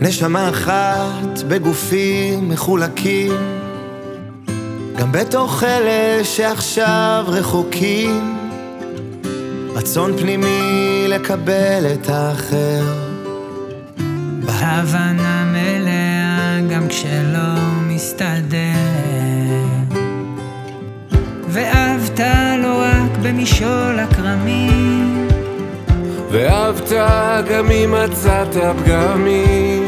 נשמה אחת בגופים מחולקים. גם בתוך אלה שעכשיו רחוקים. רצון פנימי לקבל את האחר. בהבנה מלאה גם כשלא מסתדר. ואהבת לא רק במשעול הכרמים. ואהבת גם אם מצאת פגמים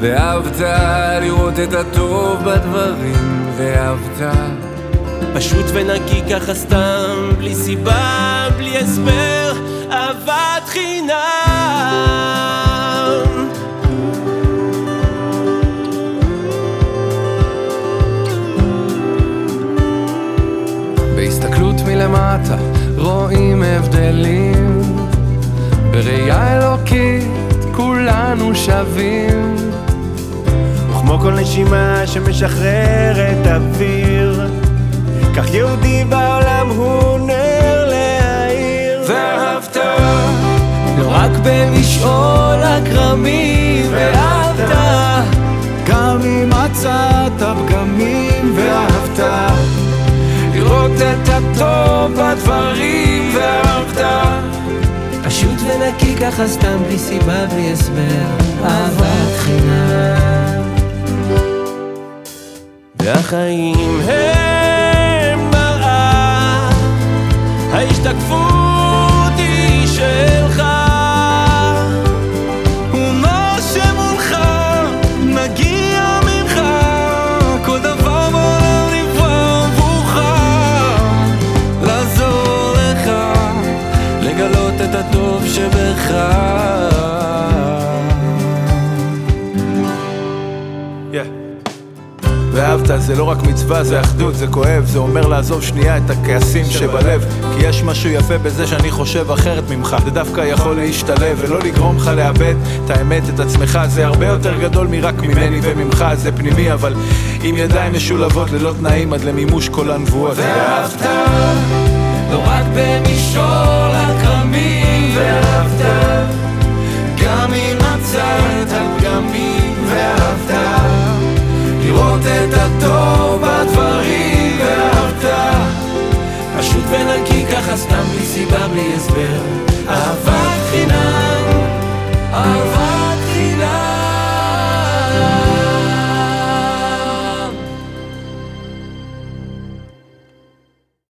ואהבת לראות את הטוב בדברים ואהבת. פשוט ונקי ככה סתם בלי סיבה, בלי הסבר אהבת חינם. בהסתכלות מלמטה רואים הבדלים. בראייה אלוקית כולנו שווים וכמו כל נשימה שמשחררת אוויר. כך יהודי בעולם הוא נר להאיר ואהבת לא רק במשעול הכרמים ואהבת גם אם מצאת פגמים ואהבת לראות את הטוב בדברים ואהבת פשוט ונקי ככה סתם בלי סיבה, בלי הסבר אהבת חינם והחיים הם מראה. ההשתקפות היא שלך. ומה שמולך מגיע ממך. כל דבר בעולם נברא עבורך. לעזור לך לגלות את הטוב שבך ואהבת זה לא רק מצווה, זה אחדות, זה כואב, זה אומר לעזוב שנייה את הכעסים שבלב. כי יש משהו יפה בזה שאני חושב אחרת ממך. זה דווקא יכול להשתלב ולא לגרום לך לאבד את האמת, את עצמך. זה הרבה יותר גדול מרק ממני וממך. זה פנימי אבל עם ידיים משולבות ללא תנאים עד למימוש כל הנבואות ואהבת לא רק במישור